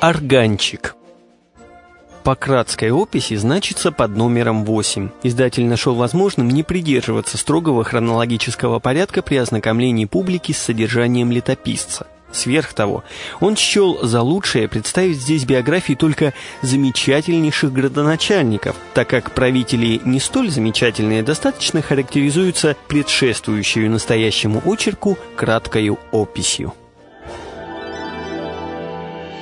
Органчик. По кратской описи значится под номером 8. Издатель нашел возможным не придерживаться строгого хронологического порядка при ознакомлении публики с содержанием летописца. Сверх того, он счел за лучшее представить здесь биографии только замечательнейших градоначальников, так как правители не столь замечательные достаточно характеризуются предшествующую настоящему очерку краткою описью.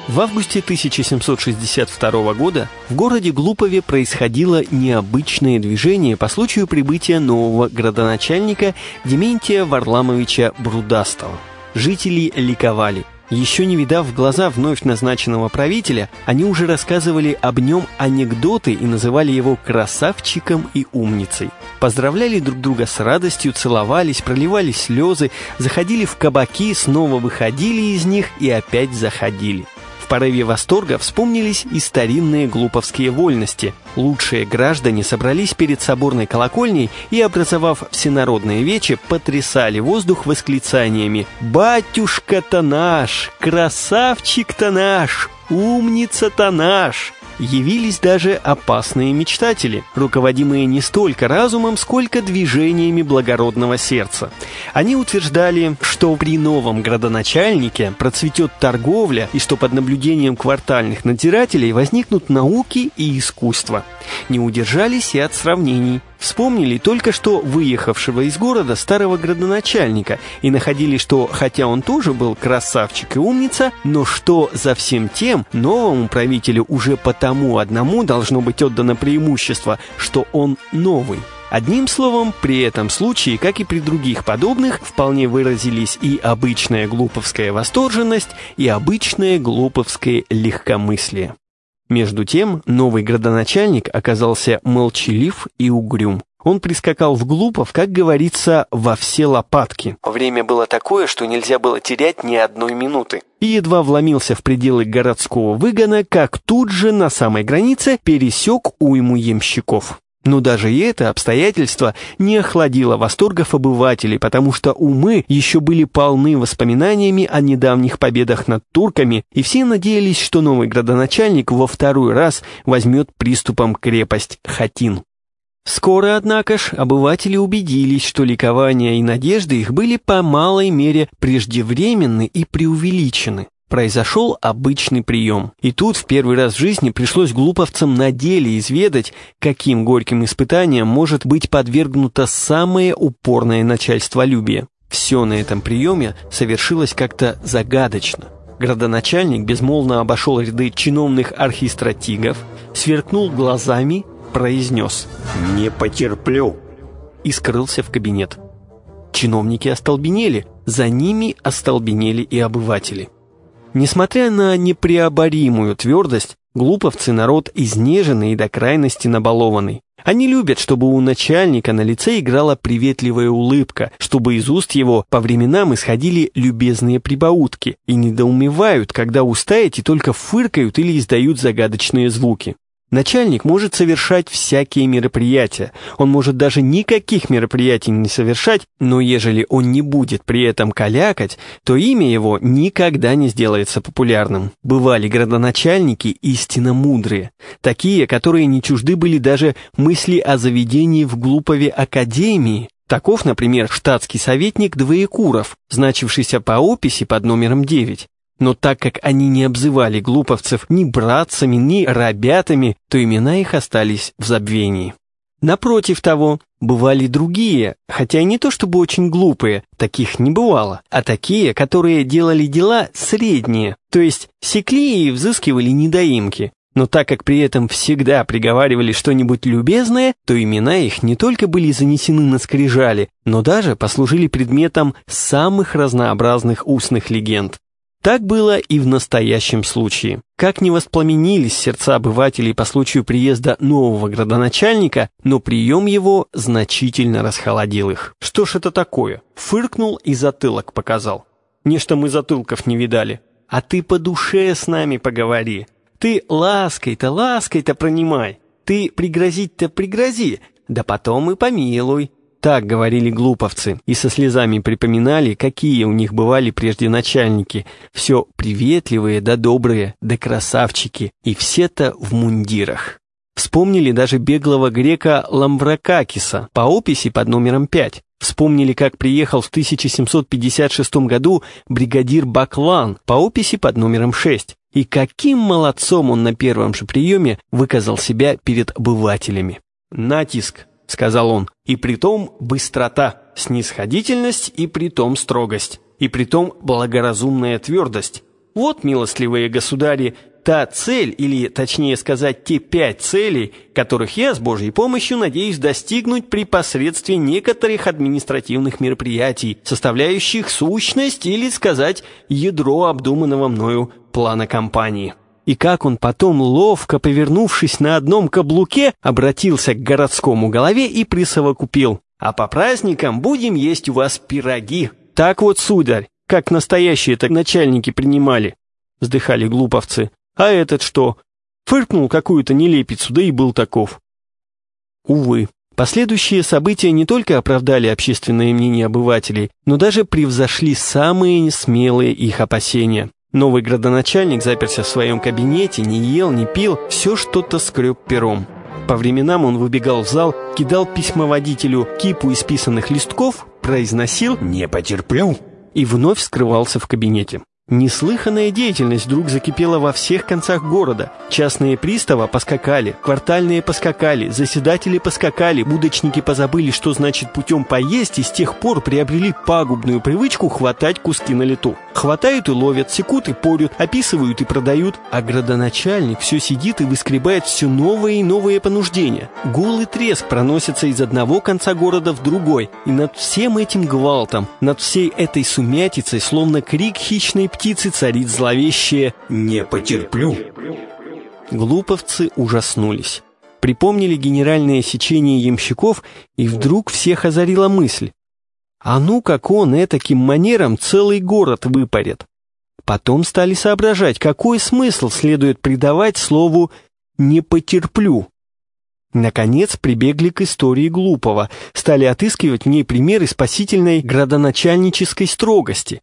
В августе 1762 года в городе Глупове происходило необычное движение по случаю прибытия нового градоначальника Дементия Варламовича Брудастова. Жители ликовали. Еще не видав в глаза вновь назначенного правителя, они уже рассказывали об нем анекдоты и называли его красавчиком и умницей. Поздравляли друг друга с радостью, целовались, проливали слезы, заходили в кабаки, снова выходили из них и опять заходили. В порыве восторга вспомнились и старинные глуповские вольности. Лучшие граждане собрались перед соборной колокольней и, образовав всенародное вече, потрясали воздух восклицаниями «Батюшка-то наш! Красавчик-то наш! Умница-то наш!» Явились даже опасные мечтатели, руководимые не столько разумом, сколько движениями благородного сердца. Они утверждали, что при новом градоначальнике процветет торговля и что под наблюдением квартальных надзирателей возникнут науки и искусство. Не удержались и от сравнений. Вспомнили только что выехавшего из города старого градоначальника и находили, что хотя он тоже был красавчик и умница, но что за всем тем новому правителю уже потому одному должно быть отдано преимущество, что он новый. Одним словом, при этом случае, как и при других подобных, вполне выразились и обычная глуповская восторженность, и обычное глуповское легкомыслие. Между тем, новый градоначальник оказался молчалив и угрюм. Он прискакал в Глупов, как говорится, во все лопатки. Время было такое, что нельзя было терять ни одной минуты. И едва вломился в пределы городского выгона, как тут же на самой границе пересек уйму ямщиков. Но даже и это обстоятельство не охладило восторгов обывателей, потому что умы еще были полны воспоминаниями о недавних победах над турками, и все надеялись, что новый градоначальник во второй раз возьмет приступом крепость Хатин. Скоро, однако ж, обыватели убедились, что ликования и надежды их были по малой мере преждевременны и преувеличены. Произошел обычный прием. И тут в первый раз в жизни пришлось глуповцам на деле изведать, каким горьким испытанием может быть подвергнуто самое упорное начальстволюбие. Все на этом приеме совершилось как-то загадочно. Градоначальник безмолвно обошел ряды чиновных архистратигов, сверкнул глазами, произнес «Не потерплю» и скрылся в кабинет. Чиновники остолбенели, за ними остолбенели и обыватели. Несмотря на непреоборимую твердость, глуповцы народ изнеженный и до крайности набалованный. Они любят, чтобы у начальника на лице играла приветливая улыбка, чтобы из уст его по временам исходили любезные прибаутки, и недоумевают, когда уста эти только фыркают или издают загадочные звуки. Начальник может совершать всякие мероприятия. Он может даже никаких мероприятий не совершать, но ежели он не будет при этом калякать, то имя его никогда не сделается популярным. Бывали градоначальники истинно мудрые, такие, которые не чужды были даже мысли о заведении в Глупове академии. Таков, например, штатский советник Двоекуров, значившийся по описи под номером 9. Но так как они не обзывали глуповцев ни братцами, ни ребятами, то имена их остались в забвении. Напротив того, бывали другие, хотя не то чтобы очень глупые, таких не бывало, а такие, которые делали дела средние, то есть секли и взыскивали недоимки. Но так как при этом всегда приговаривали что-нибудь любезное, то имена их не только были занесены на скрижали, но даже послужили предметом самых разнообразных устных легенд. Так было и в настоящем случае. Как не воспламенились сердца обывателей по случаю приезда нового градоначальника, но прием его значительно расхолодил их. Что ж это такое? Фыркнул и затылок показал. Нечто мы затылков не видали. А ты по душе с нами поговори. Ты лаской-то, лаской-то пронимай. Ты пригрозить-то пригрози, да потом и помилуй. Так говорили глуповцы и со слезами припоминали, какие у них бывали прежде начальники. Все приветливые да добрые, да красавчики, и все-то в мундирах. Вспомнили даже беглого грека Ламвракакиса по описи под номером 5. Вспомнили, как приехал в 1756 году бригадир Баклан по описи под номером 6. И каким молодцом он на первом же приеме выказал себя перед обывателями. «Натиск», — сказал он, — «и притом быстрота, снисходительность и притом строгость, и притом благоразумная твердость. Вот, милостливые государи, та цель, или точнее сказать, те пять целей, которых я с Божьей помощью надеюсь достигнуть при посредстве некоторых административных мероприятий, составляющих сущность или сказать ядро обдуманного мною плана кампании. И как он потом, ловко повернувшись на одном каблуке, обратился к городскому голове и присовокупил. «А по праздникам будем есть у вас пироги». «Так вот, сударь, как настоящие-то начальники принимали», — вздыхали глуповцы. А этот что? Фыркнул какую-то нелепицу, да и был таков. Увы, последующие события не только оправдали общественное мнение обывателей, но даже превзошли самые смелые их опасения. Новый градоначальник заперся в своем кабинете, не ел, не пил, все что-то скреб пером. По временам он выбегал в зал, кидал письмоводителю кипу исписанных листков, произносил «не потерплю» и вновь скрывался в кабинете. Неслыханная деятельность вдруг закипела во всех концах города. Частные приставы поскакали, квартальные поскакали, заседатели поскакали, будочники позабыли, что значит путем поесть, и с тех пор приобрели пагубную привычку хватать куски на лету. Хватают и ловят, секут и порют, описывают и продают, а градоначальник все сидит и выскребает все новые и новые понуждения. Гул и треск проносятся из одного конца города в другой, и над всем этим гвалтом, над всей этой сумятицей, словно крик хищной птицы царит зловещее «Не потерплю». Глуповцы ужаснулись. Припомнили генеральное сечение ямщиков, и вдруг всех озарила мысль. А ну как он этаким манером целый город выпарит. Потом стали соображать, какой смысл следует придавать слову «не потерплю». Наконец прибегли к истории глупого, стали отыскивать в ней примеры спасительной градоначальнической строгости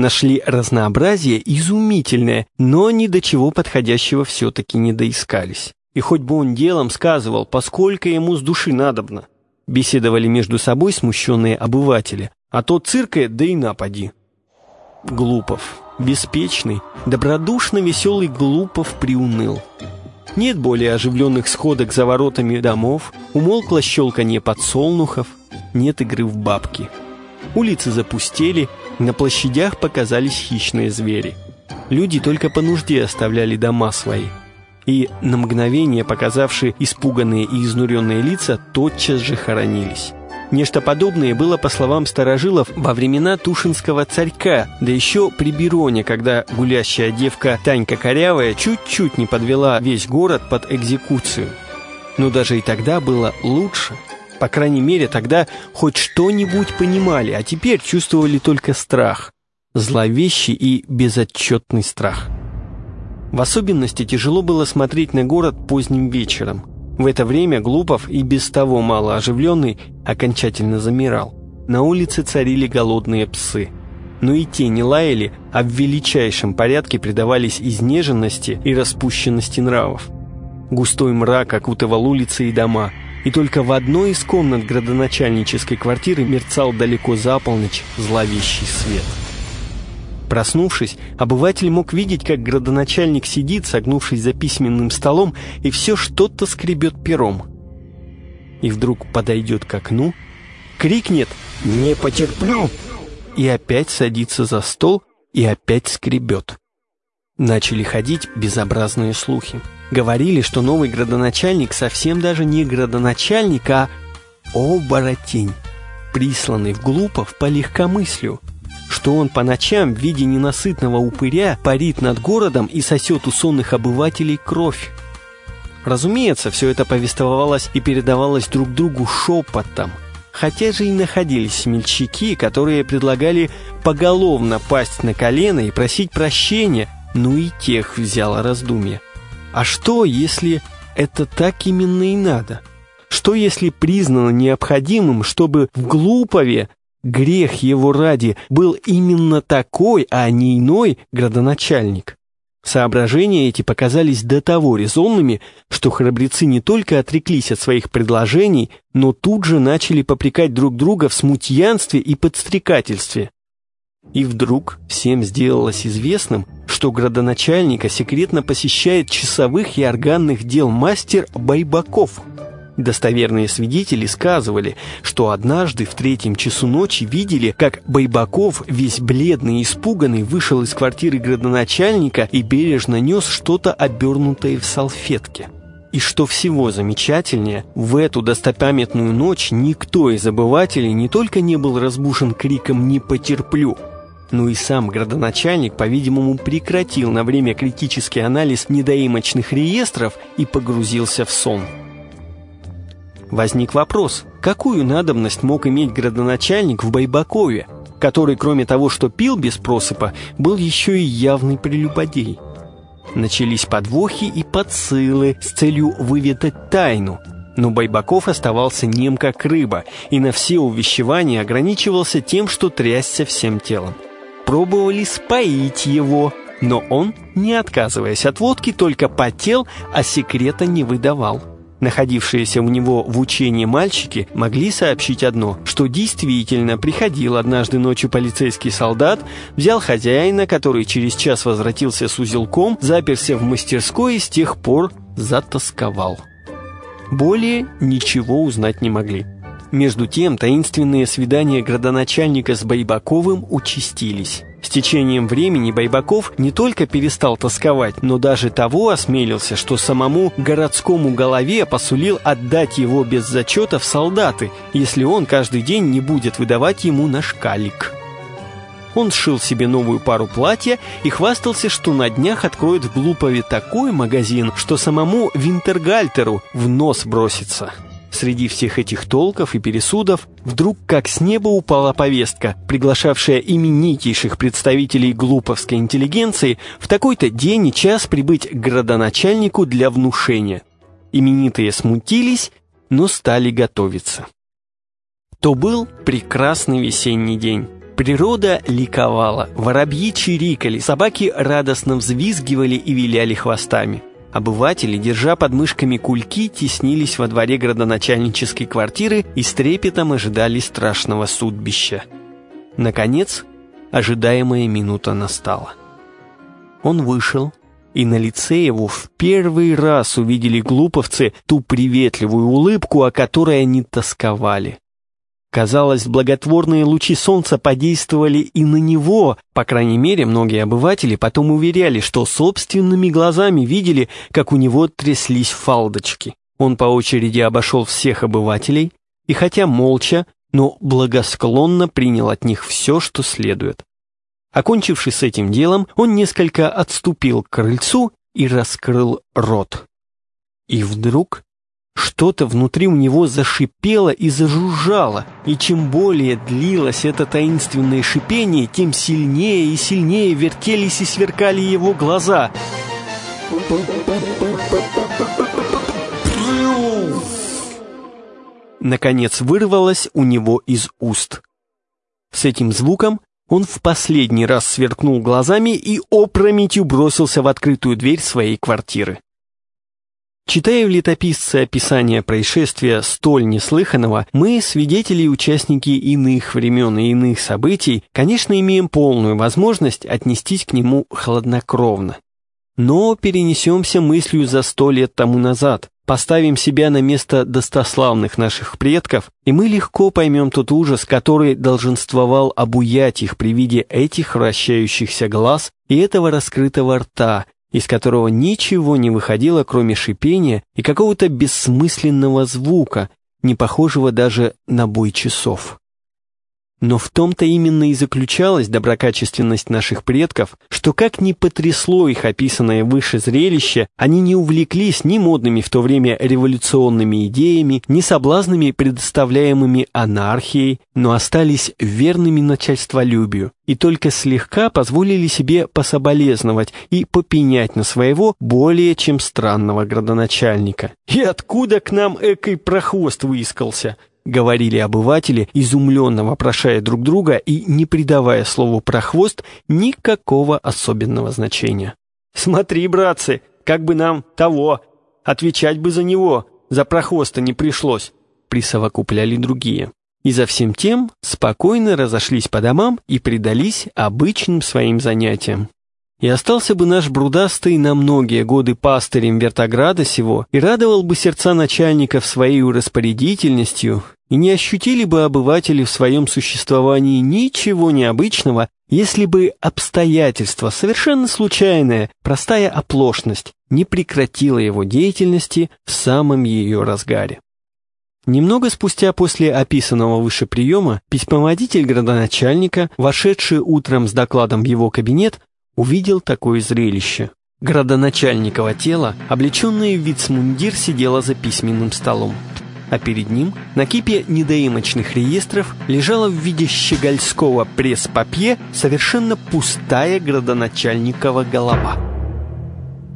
нашли разнообразие изумительное, но ни до чего подходящего все-таки не доискались. И хоть бы он делом сказывал, поскольку ему с души надобно. Беседовали между собой смущенные обыватели, а тот циркает, да и напади. Глупов, беспечный, добродушно веселый Глупов приуныл. Нет более оживленных сходок за воротами домов, умолкло щелканье подсолнухов, нет игры в бабки. Улицы запустели, на площадях показались хищные звери. Люди только по нужде оставляли дома свои. И на мгновение показавшие испуганные и изнуренные лица тотчас же хоронились. Нечто подобное было, по словам старожилов, во времена Тушинского царька, да еще при Бироне, когда гулящая девка Танька Корявая чуть-чуть не подвела весь город под экзекуцию. Но даже и тогда было лучше – по крайней мере, тогда хоть что-нибудь понимали, а теперь чувствовали только страх. Зловещий и безотчетный страх. В особенности тяжело было смотреть на город поздним вечером. В это время Глупов и без того мало оживленный окончательно замирал. На улице царили голодные псы. Но и те не лаяли, а в величайшем порядке предавались изнеженности и распущенности нравов. Густой мрак окутывал улицы и дома – и только в одной из комнат градоначальнической квартиры мерцал далеко за полночь зловещий свет. Проснувшись, обыватель мог видеть, как градоначальник сидит, согнувшись за письменным столом, и все что-то скребет пером. И вдруг подойдет к окну, крикнет «Не потерплю!» и опять садится за стол и опять скребет. Начали ходить безобразные слухи. Говорили, что новый градоначальник совсем даже не градоначальник, а оборотень, присланный в Глупов по легкомыслию, что он по ночам в виде ненасытного упыря парит над городом и сосет у сонных обывателей кровь. Разумеется, все это повествовалось и передавалось друг другу шепотом, хотя же и находились смельчаки, которые предлагали поголовно пасть на колено и просить прощения – ну и тех взяло раздумье. А что, если это так именно и надо? что если признано необходимым, чтобы в Глупове грех его ради был именно такой, а не иной градоначальник? Соображения эти показались до того резонными, что храбрецы не только отреклись от своих предложений, но тут же начали попрекать друг друга в смутьянстве и подстрекательстве. И вдруг всем сделалось известным, что градоначальника секретно посещает часовых и органных дел мастер Байбаков. Достоверные свидетели сказывали, что однажды в третьем часу ночи видели, как Байбаков, весь бледный и испуганный, вышел из квартиры градоначальника и бережно нес что-то обернутое в салфетке. И что всего замечательнее, в эту достопамятную ночь никто из обывателей не только не был разбушен криком «не потерплю», но и сам градоначальник, по-видимому, прекратил на время критический анализ недоимочных реестров и погрузился в сон. Возник вопрос, какую надобность мог иметь градоначальник в Байбакове, который, кроме того, что пил без просыпа, был еще и явный прелюбодей. Начались подвохи и подсылы с целью выведать тайну, но Байбаков оставался нем как рыба и на все увещевания ограничивался тем, что трясся всем телом. Пробовали споить его, но он, не отказываясь от водки, только потел, а секрета не выдавал. Находившиеся у него в учении мальчики могли сообщить одно, что действительно приходил однажды ночью полицейский солдат, взял хозяина, который через час возвратился с узелком, заперся в мастерской и с тех пор затасковал. Более ничего узнать не могли. Между тем, таинственные свидания градоначальника с Байбаковым участились. С течением времени Байбаков не только перестал тосковать, но даже того осмелился, что самому городскому голове посулил отдать его без зачета в солдаты, если он каждый день не будет выдавать ему наш калик. Он сшил себе новую пару платья и хвастался, что на днях откроет в Глупове такой магазин, что самому Винтергальтеру в нос бросится. Среди всех этих толков и пересудов вдруг как с неба упала повестка, приглашавшая именитейших представителей глуповской интеллигенции в такой-то день и час прибыть к градоначальнику для внушения. Именитые смутились, но стали готовиться. То был прекрасный весенний день. Природа ликовала, воробьи чирикали, собаки радостно взвизгивали и виляли хвостами. Обыватели, держа под мышками кульки, теснились во дворе градоначальнической квартиры и с трепетом ожидали страшного судбища. Наконец, ожидаемая минута настала. Он вышел, и на лице его в первый раз увидели глуповцы ту приветливую улыбку, о которой они тосковали. Казалось, благотворные лучи солнца подействовали и на него. По крайней мере, многие обыватели потом уверяли, что собственными глазами видели, как у него тряслись фалдочки. Он по очереди обошел всех обывателей и, хотя молча, но благосклонно принял от них все, что следует. Окончившись с этим делом, он несколько отступил к крыльцу и раскрыл рот. И вдруг что-то внутри у него зашипело и зажужжало, и чем более длилось это таинственное шипение, тем сильнее и сильнее вертелись и сверкали его глаза. Наконец вырвалось у него из уст. С этим звуком он в последний раз сверкнул глазами и опрометью бросился в открытую дверь своей квартиры. Читая в летописце описание происшествия столь неслыханного, мы, свидетели и участники иных времен и иных событий, конечно, имеем полную возможность отнестись к нему хладнокровно. Но перенесемся мыслью за сто лет тому назад, поставим себя на место достославных наших предков, и мы легко поймем тот ужас, который долженствовал обуять их при виде этих вращающихся глаз и этого раскрытого рта, из которого ничего не выходило, кроме шипения и какого-то бессмысленного звука, не похожего даже на бой часов. Но в том-то именно и заключалась доброкачественность наших предков, что как ни потрясло их описанное выше зрелище, они не увлеклись ни модными в то время революционными идеями, ни соблазнами, предоставляемыми анархией, но остались верными начальстволюбию и только слегка позволили себе пособолезновать и попенять на своего более чем странного градоначальника. И откуда к нам экой прохвост выискался? — говорили обыватели, изумленно вопрошая друг друга и не придавая слову «прохвост» никакого особенного значения. «Смотри, братцы, как бы нам того, отвечать бы за него, за прохвоста не пришлось», — присовокупляли другие. И за всем тем спокойно разошлись по домам и предались обычным своим занятиям. И остался бы наш Брудастый на многие годы пастырем Вертограда сего, и радовал бы сердца начальников своей распорядительностью, и не ощутили бы обыватели в своем существовании ничего необычного, если бы обстоятельства, совершенно случайная, простая оплошность, не прекратила его деятельности в самом ее разгаре. Немного спустя после описанного выше приема, письмоводитель градоначальника, вошедший утром с докладом в его кабинет, увидел такое зрелище. Градоначальниково тело, облеченное в вицмундир, сидело за письменным столом. А перед ним на кипе недоимочных реестров лежала в виде щегольского пресс-папье совершенно пустая градоначальникова голова.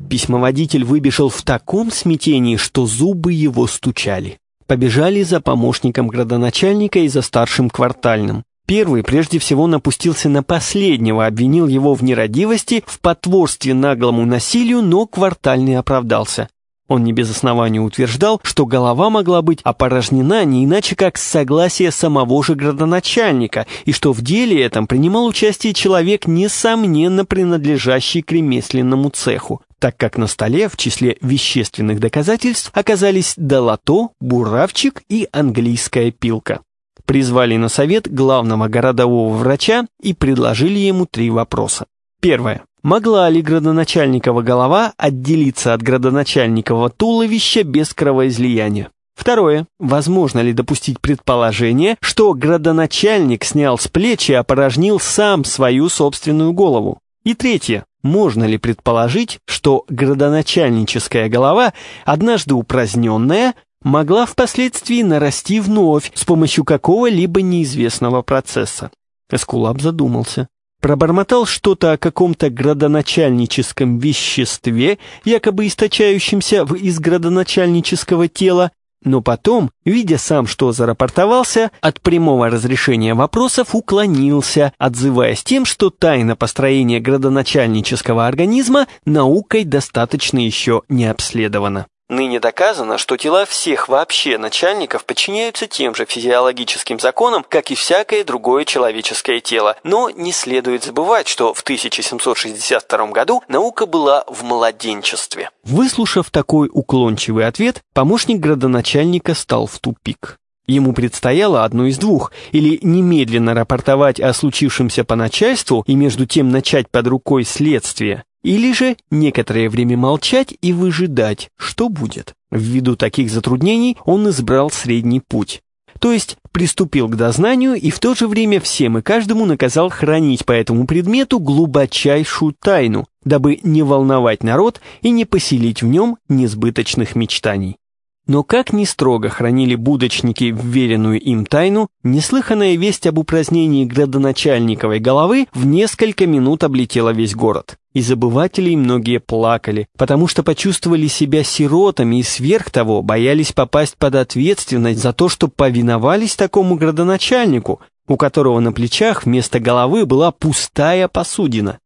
Письмоводитель выбежал в таком смятении, что зубы его стучали. Побежали за помощником градоначальника и за старшим квартальным. Первый прежде всего напустился на последнего, обвинил его в нерадивости, в потворстве наглому насилию, но квартальный оправдался. Он не без основания утверждал, что голова могла быть опорожнена не иначе как с согласия самого же градоначальника, и что в деле этом принимал участие человек, несомненно принадлежащий к ремесленному цеху, так как на столе в числе вещественных доказательств оказались долото, буравчик и английская пилка призвали на совет главного городового врача и предложили ему три вопроса. Первое. Могла ли градоначальникова голова отделиться от градоначальникова туловища без кровоизлияния? Второе. Возможно ли допустить предположение, что градоначальник снял с плеч и опорожнил сам свою собственную голову? И третье. Можно ли предположить, что градоначальническая голова, однажды упраздненная, могла впоследствии нарасти вновь с помощью какого-либо неизвестного процесса. Эскулап задумался. Пробормотал что-то о каком-то градоначальническом веществе, якобы источающемся из градоначальнического тела, но потом, видя сам, что зарапортовался, от прямого разрешения вопросов уклонился, отзываясь тем, что тайна построения градоначальнического организма наукой достаточно еще не обследована. Ныне доказано, что тела всех вообще начальников подчиняются тем же физиологическим законам, как и всякое другое человеческое тело. Но не следует забывать, что в 1762 году наука была в младенчестве. Выслушав такой уклончивый ответ, помощник градоначальника стал в тупик. Ему предстояло одно из двух, или немедленно рапортовать о случившемся по начальству и между тем начать под рукой следствие, или же некоторое время молчать и выжидать, что будет. Ввиду таких затруднений он избрал средний путь. То есть приступил к дознанию и в то же время всем и каждому наказал хранить по этому предмету глубочайшую тайну, дабы не волновать народ и не поселить в нем несбыточных мечтаний. Но как ни строго хранили будочники вверенную им тайну, неслыханная весть об упразднении градоначальниковой головы в несколько минут облетела весь город. И забывателей многие плакали, потому что почувствовали себя сиротами и сверх того боялись попасть под ответственность за то, что повиновались такому градоначальнику, у которого на плечах вместо головы была пустая посудина.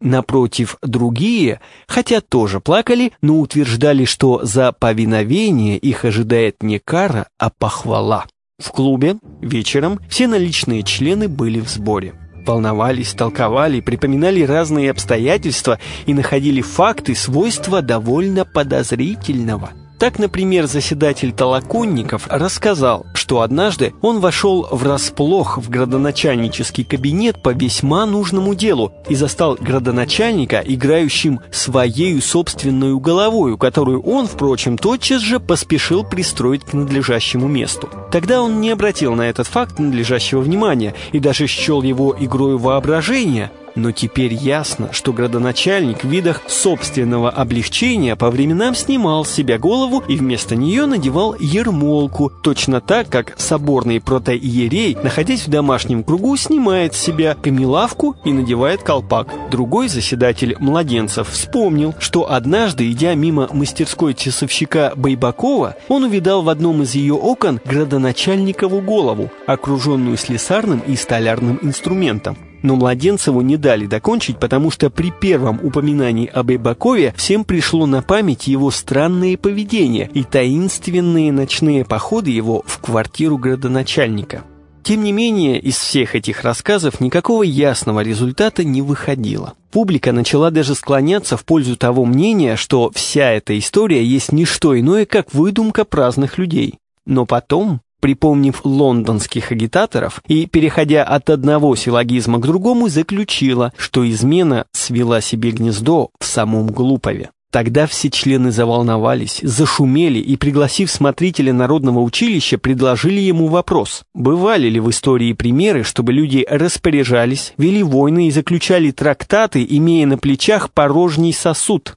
Напротив, другие, хотя тоже плакали, но утверждали, что за повиновение их ожидает не кара, а похвала. В клубе вечером все наличные члены были в сборе. Волновались, толковали, припоминали разные обстоятельства и находили факты, свойства довольно подозрительного – Так, например, заседатель Толоконников рассказал, что однажды он вошел врасплох в градоначальнический кабинет по весьма нужному делу и застал градоначальника, играющим своею собственную головою, которую он, впрочем, тотчас же поспешил пристроить к надлежащему месту. Тогда он не обратил на этот факт надлежащего внимания и даже счел его игрой воображения – но теперь ясно, что градоначальник в видах собственного облегчения по временам снимал с себя голову и вместо нее надевал ермолку, точно так, как соборный протоиерей, находясь в домашнем кругу, снимает с себя камелавку и надевает колпак. Другой заседатель младенцев вспомнил, что однажды, идя мимо мастерской часовщика Байбакова, он увидал в одном из ее окон градоначальникову голову, окруженную слесарным и столярным инструментом. Но Младенцеву не дали докончить, потому что при первом упоминании об Эйбакове всем пришло на память его странное поведение и таинственные ночные походы его в квартиру градоначальника. Тем не менее, из всех этих рассказов никакого ясного результата не выходило. Публика начала даже склоняться в пользу того мнения, что вся эта история есть не что иное, как выдумка праздных людей. Но потом припомнив лондонских агитаторов и, переходя от одного силлогизма к другому, заключила, что измена свела себе гнездо в самом Глупове. Тогда все члены заволновались, зашумели и, пригласив смотрителя Народного училища, предложили ему вопрос. Бывали ли в истории примеры, чтобы люди распоряжались, вели войны и заключали трактаты, имея на плечах порожний сосуд?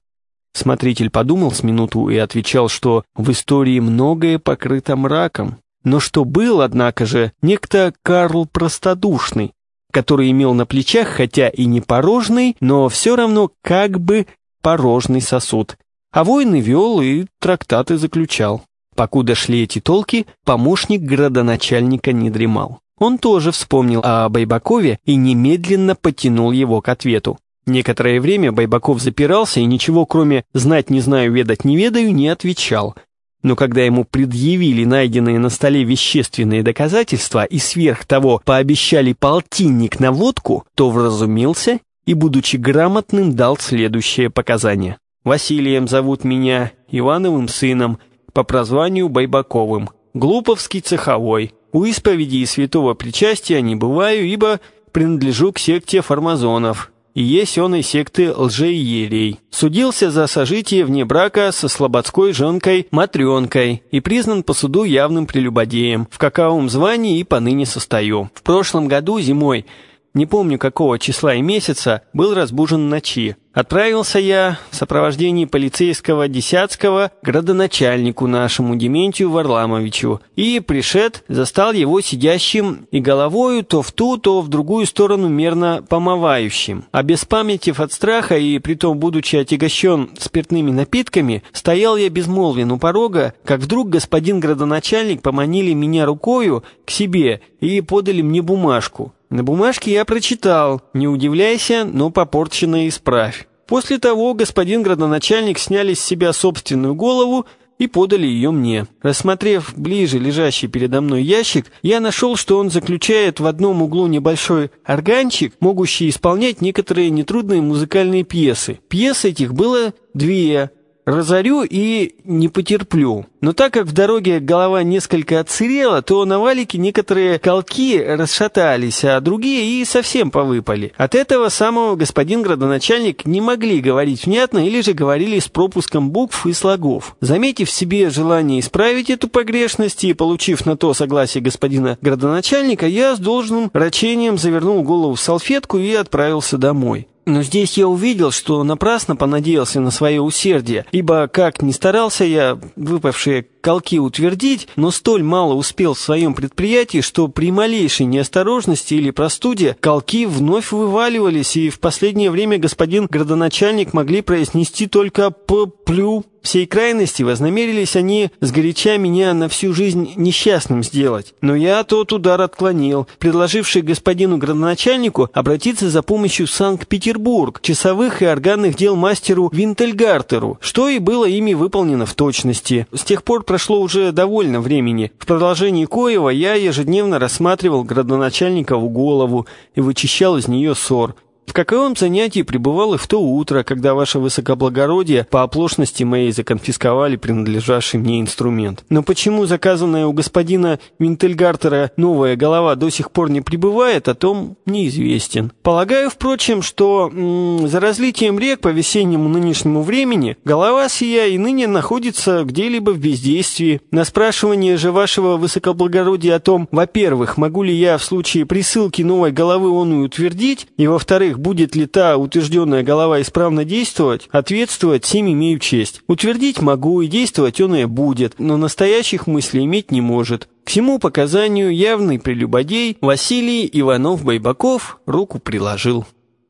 Смотритель подумал с минуту и отвечал, что в истории многое покрыто мраком, но что был, однако же, некто Карл Простодушный, который имел на плечах, хотя и не порожный, но все равно как бы порожный сосуд. А войны вел и трактаты заключал. Покуда шли эти толки, помощник градоначальника не дремал. Он тоже вспомнил о Байбакове и немедленно потянул его к ответу. Некоторое время Байбаков запирался и ничего, кроме «знать не знаю, ведать не ведаю», не отвечал, но когда ему предъявили найденные на столе вещественные доказательства и сверх того пообещали полтинник на водку, то вразумился и, будучи грамотным, дал следующее показание. «Василием зовут меня, Ивановым сыном, по прозванию Байбаковым, Глуповский цеховой. У исповеди и святого причастия не бываю, ибо принадлежу к секте фармазонов, и есть он из секты лжеиерей. Судился за сожитие вне брака со слободской женкой Матренкой и признан по суду явным прелюбодеем, в каковом звании и поныне состою. В прошлом году зимой не помню какого числа и месяца, был разбужен ночи. Отправился я в сопровождении полицейского Десятского градоначальнику нашему Дементию Варламовичу и, пришед, застал его сидящим и головою то в ту, то в другую сторону мерно помывающим. А без памятив от страха и, притом будучи отягощен спиртными напитками, стоял я безмолвен у порога, как вдруг господин градоначальник поманили меня рукою к себе и подали мне бумажку. На бумажке я прочитал «Не удивляйся, но попорченное исправь». После того господин градоначальник сняли с себя собственную голову и подали ее мне. Рассмотрев ближе лежащий передо мной ящик, я нашел, что он заключает в одном углу небольшой органчик, могущий исполнять некоторые нетрудные музыкальные пьесы. Пьес этих было две разорю и не потерплю. Но так как в дороге голова несколько отсырела, то на валике некоторые колки расшатались, а другие и совсем повыпали. От этого самого господин градоначальник не могли говорить внятно или же говорили с пропуском букв и слогов. Заметив в себе желание исправить эту погрешность и получив на то согласие господина градоначальника, я с должным рачением завернул голову в салфетку и отправился домой. Но здесь я увидел, что напрасно понадеялся на свое усердие, ибо как ни старался я выпавшие колки утвердить, но столь мало успел в своем предприятии, что при малейшей неосторожности или простуде колки вновь вываливались, и в последнее время господин градоначальник могли произнести только «п-плю». Всей крайности вознамерились они сгоряча меня на всю жизнь несчастным сделать. Но я тот удар отклонил, предложивший господину градоначальнику обратиться за помощью в Санкт-Петербург, часовых и органных дел мастеру Винтельгартеру, что и было ими выполнено в точности. С тех пор прошло уже довольно времени. В продолжении коего я ежедневно рассматривал градоначальникову голову и вычищал из нее ссор. В каковом занятии пребывал и в то утро, когда ваше высокоблагородие по оплошности моей законфисковали принадлежавший мне инструмент. Но почему заказанная у господина Винтельгартера новая голова до сих пор не прибывает, о том неизвестен. Полагаю, впрочем, что м -м, за разлитием рек по весеннему нынешнему времени голова сия и ныне находится где-либо в бездействии. На спрашивание же вашего высокоблагородия о том, во-первых, могу ли я в случае присылки новой головы он и утвердить, и во-вторых, будет ли та утвержденная голова исправно действовать, ответствовать всем имею честь. Утвердить могу, и действовать он и будет, но настоящих мыслей иметь не может. К всему показанию явный прелюбодей Василий Иванов-Байбаков руку приложил.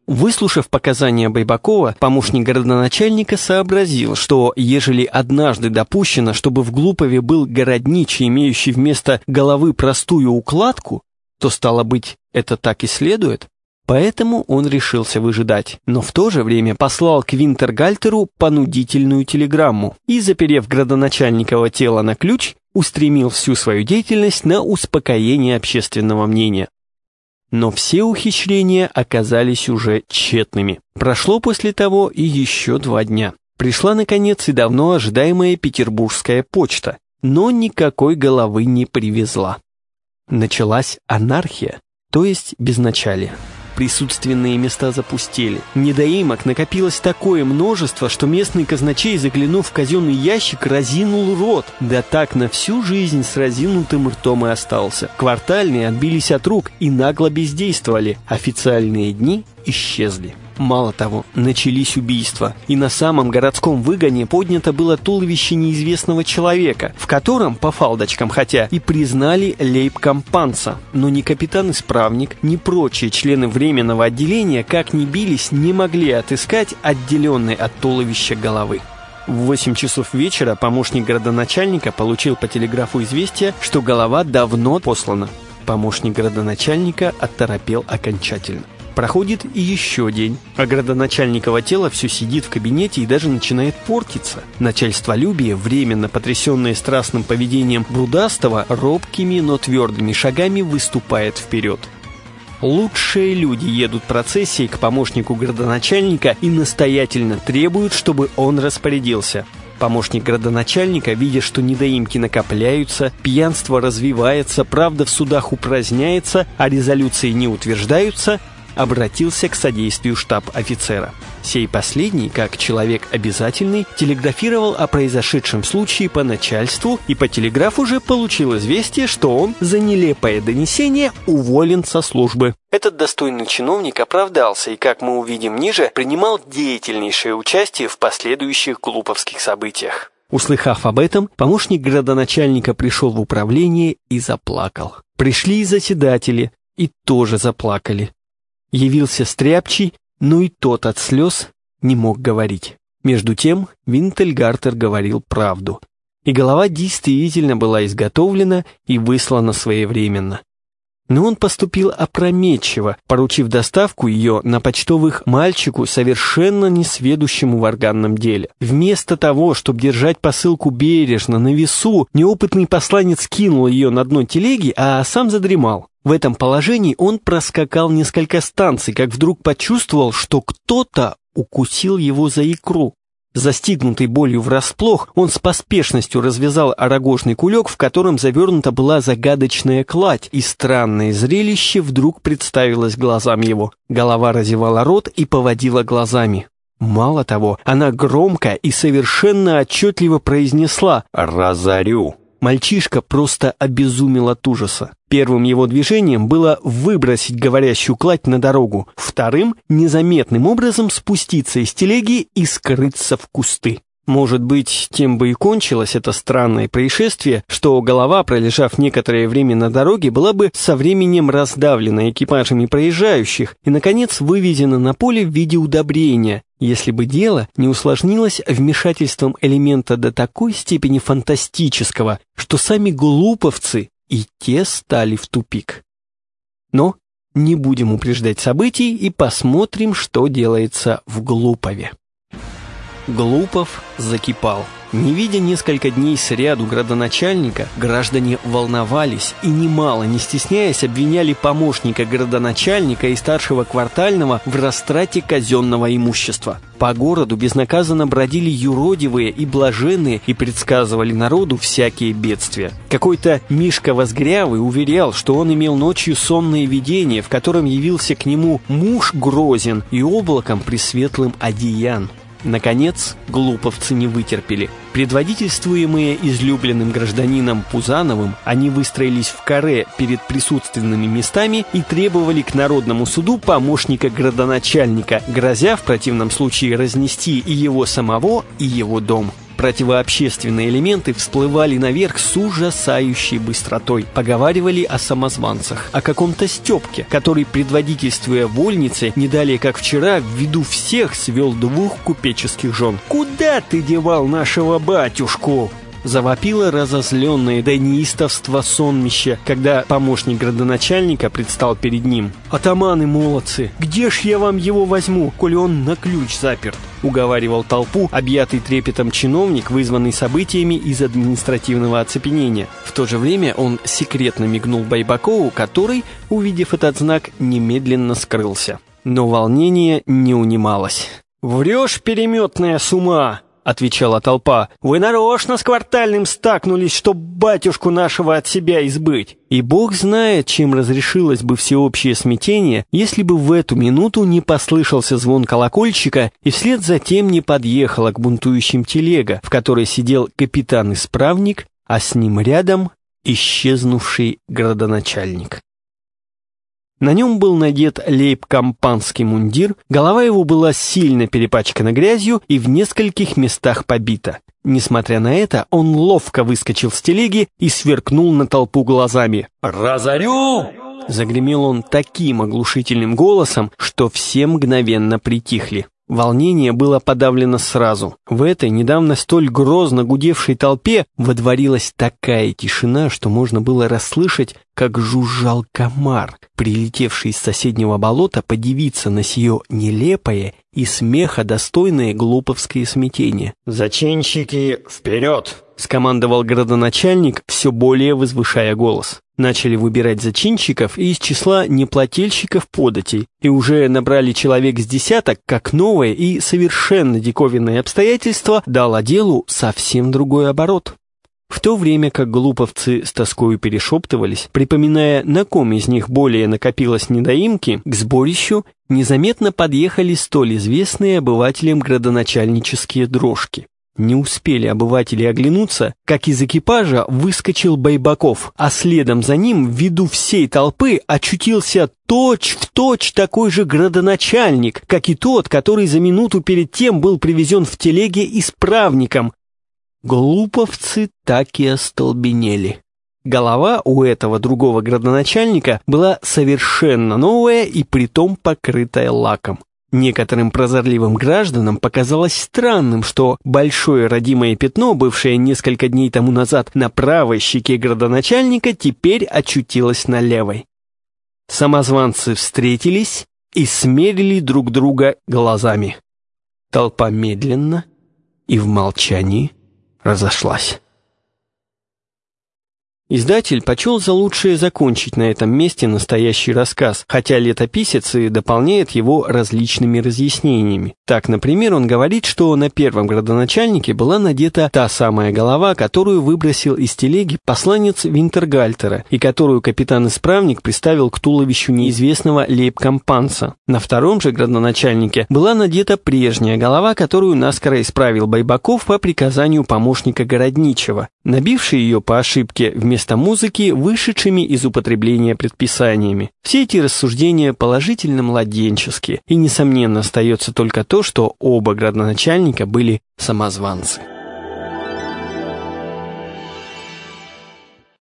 Выслушав показания Байбакова, помощник городоначальника сообразил, что ежели однажды допущено, чтобы в Глупове был городничий, имеющий вместо головы простую укладку, то, стало быть, это так и следует. Поэтому он решился выжидать, но в то же время послал к Винтергальтеру понудительную телеграмму и, заперев градоначальниково тело на ключ, устремил всю свою деятельность на успокоение общественного мнения. Но все ухищрения оказались уже тщетными. Прошло после того и еще два дня. Пришла, наконец, и давно ожидаемая петербургская почта, но никакой головы не привезла. Началась анархия, то есть безначалие присутственные места запустели. Недоимок накопилось такое множество, что местный казначей, заглянув в казенный ящик, разинул рот. Да так на всю жизнь с разинутым ртом и остался. Квартальные отбились от рук и нагло бездействовали. Официальные дни исчезли. Мало того, начались убийства, и на самом городском выгоне поднято было туловище неизвестного человека, в котором, по фалдочкам хотя, и признали лейб-компанца. Но ни капитан-исправник, ни прочие члены временного отделения, как ни бились, не могли отыскать отделенной от туловища головы. В 8 часов вечера помощник городоначальника получил по телеграфу известие, что голова давно послана. Помощник городоначальника оторопел окончательно. Проходит и еще день, а градоначальниково тело все сидит в кабинете и даже начинает портиться. Начальство Любия, временно потрясенное страстным поведением Брудастого, робкими, но твердыми шагами выступает вперед. Лучшие люди едут процессией к помощнику градоначальника и настоятельно требуют, чтобы он распорядился. Помощник градоначальника, видя, что недоимки накопляются, пьянство развивается, правда в судах упраздняется, а резолюции не утверждаются, обратился к содействию штаб-офицера. Сей последний, как человек обязательный, телеграфировал о произошедшем случае по начальству и по телеграфу уже получил известие, что он за нелепое донесение уволен со службы. Этот достойный чиновник оправдался и, как мы увидим ниже, принимал деятельнейшее участие в последующих глуповских событиях. Услыхав об этом, помощник градоначальника пришел в управление и заплакал. Пришли и заседатели, и тоже заплакали. Явился Стряпчий, но и тот от слез не мог говорить. Между тем Винтельгартер говорил правду. И голова действительно была изготовлена и выслана своевременно. Но он поступил опрометчиво, поручив доставку ее на почтовых мальчику, совершенно несведущему в органном деле. Вместо того, чтобы держать посылку бережно, на весу, неопытный посланец кинул ее на дно телеги, а сам задремал. В этом положении он проскакал несколько станций, как вдруг почувствовал, что кто-то укусил его за икру. Застигнутый болью врасплох, он с поспешностью развязал арагожный кулек, в котором завернута была загадочная кладь, и странное зрелище вдруг представилось глазам его. Голова разевала рот и поводила глазами. Мало того, она громко и совершенно отчетливо произнесла «Разорю». Мальчишка просто обезумел от ужаса. Первым его движением было выбросить говорящую кладь на дорогу, вторым — незаметным образом спуститься из телеги и скрыться в кусты. Может быть, тем бы и кончилось это странное происшествие, что голова, пролежав некоторое время на дороге, была бы со временем раздавлена экипажами проезжающих и, наконец, выведена на поле в виде удобрения, если бы дело не усложнилось вмешательством элемента до такой степени фантастического, что сами глуповцы и те стали в тупик. Но не будем упреждать событий и посмотрим, что делается в Глупове. Глупов закипал. Не видя несколько дней сряду градоначальника, граждане волновались и немало, не стесняясь, обвиняли помощника градоначальника и старшего квартального в растрате казенного имущества. По городу безнаказанно бродили юродивые и блаженные и предсказывали народу всякие бедствия. Какой-то Мишка Возгрявый уверял, что он имел ночью сонное видение, в котором явился к нему муж грозен и облаком пресветлым одеян. Наконец, глуповцы не вытерпели. Предводительствуемые излюбленным гражданином Пузановым, они выстроились в каре перед присутственными местами и требовали к Народному суду помощника градоначальника, грозя в противном случае разнести и его самого, и его дом противообщественные элементы всплывали наверх с ужасающей быстротой. Поговаривали о самозванцах, о каком-то Степке, который, предводительствуя вольнице, не далее как вчера, в виду всех свел двух купеческих жен. «Куда ты девал нашего батюшку?» Завопило разозленное до неистовства сонмище, когда помощник градоначальника предстал перед ним. «Атаманы молодцы! Где ж я вам его возьму, коли он на ключ заперт?» уговаривал толпу, объятый трепетом чиновник, вызванный событиями из административного оцепенения. В то же время он секретно мигнул Байбакову, который, увидев этот знак, немедленно скрылся. Но волнение не унималось. «Врешь, переметная с ума!» Отвечала толпа. «Вы нарочно с квартальным стакнулись, чтоб батюшку нашего от себя избыть!» И бог знает, чем разрешилось бы всеобщее смятение, если бы в эту минуту не послышался звон колокольчика и вслед за тем не подъехала к бунтующим телега, в которой сидел капитан-исправник, а с ним рядом исчезнувший градоначальник. На нем был надет лейб-компанский мундир, голова его была сильно перепачкана грязью и в нескольких местах побита. Несмотря на это, он ловко выскочил с телеги и сверкнул на толпу глазами. «Разорю!» Загремел он таким оглушительным голосом, что все мгновенно притихли. Волнение было подавлено сразу. В этой недавно столь грозно гудевшей толпе водворилась такая тишина, что можно было расслышать, как жужжал комар, прилетевший из соседнего болота подивиться на сие нелепое и смеха достойное глуповское смятение. «Зачинщики, вперед!» — скомандовал градоначальник, все более возвышая голос начали выбирать зачинщиков из числа неплательщиков податей, и уже набрали человек с десяток, как новое и совершенно диковинное обстоятельство дало делу совсем другой оборот. В то время как глуповцы с тоскою перешептывались, припоминая, на ком из них более накопилось недоимки, к сборищу незаметно подъехали столь известные обывателям градоначальнические дрожки. Не успели обыватели оглянуться, как из экипажа выскочил Байбаков, а следом за ним, в виду всей толпы, очутился точь-в-точь такой же градоначальник, как и тот, который за минуту перед тем был привезен в телеге исправником. Глуповцы так и остолбенели. Голова у этого другого градоначальника была совершенно новая и притом покрытая лаком. Некоторым прозорливым гражданам показалось странным, что большое родимое пятно, бывшее несколько дней тому назад на правой щеке градоначальника, теперь очутилось на левой. Самозванцы встретились и смерили друг друга глазами. Толпа медленно и в молчании разошлась. Издатель почел за лучшее закончить на этом месте настоящий рассказ, хотя летописец и дополняет его различными разъяснениями. Так, например, он говорит, что на первом градоначальнике была надета та самая голова, которую выбросил из телеги посланец Винтергальтера и которую капитан-исправник приставил к туловищу неизвестного лейб-компанца. На втором же градоначальнике была надета прежняя голова, которую наскоро исправил Байбаков по приказанию помощника Городничего, набивший ее по ошибке вместо вместо музыки вышедшими из употребления предписаниями. Все эти рассуждения положительно младенческие, и, несомненно, остается только то, что оба градоначальника были самозванцы.